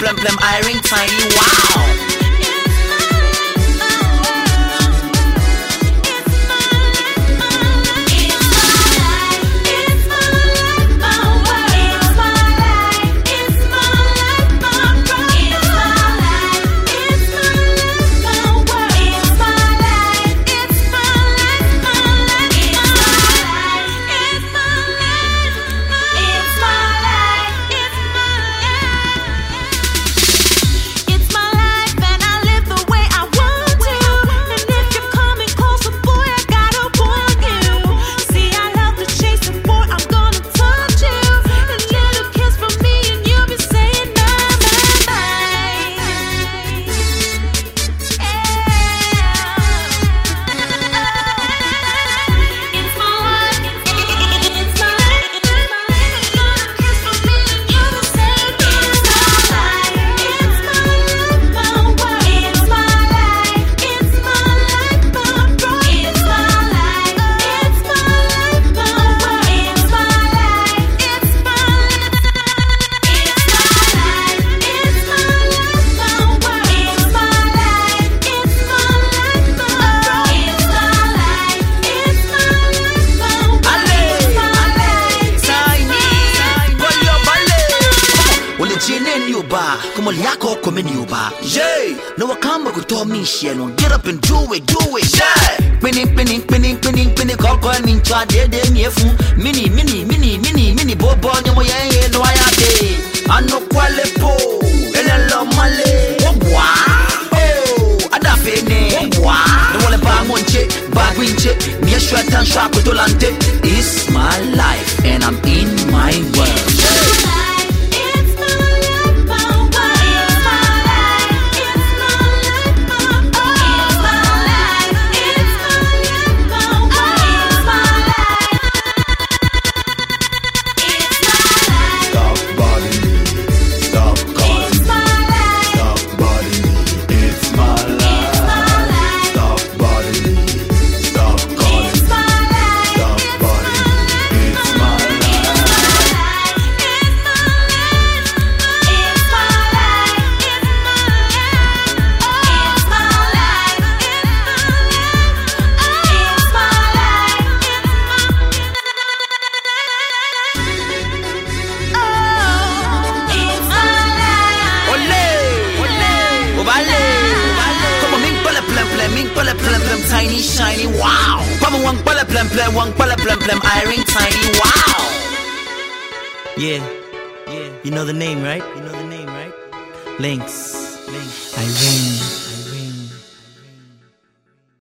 plem plem, I ring tiny, wow. Como yako come nyuba. Yeah no wakamba kutoa share no get up and do it do it. Yeah pinning pinning pinning pinning pinning koko ni chwa de de nyefu mini mini mini mini mini bobo nyomo ye ye no ayate ano kwale po ele lo male. Wogwa oh adafe ne. Wogwa no wale ba monche ba gwinche mi shwa tan shwa kutolante it's tiny shiny wow. Pama wang pala plem plem wang pala plem plem iron tiny wow. Yeah, yeah, you know the name right? You know the name right? Links, Links, Irene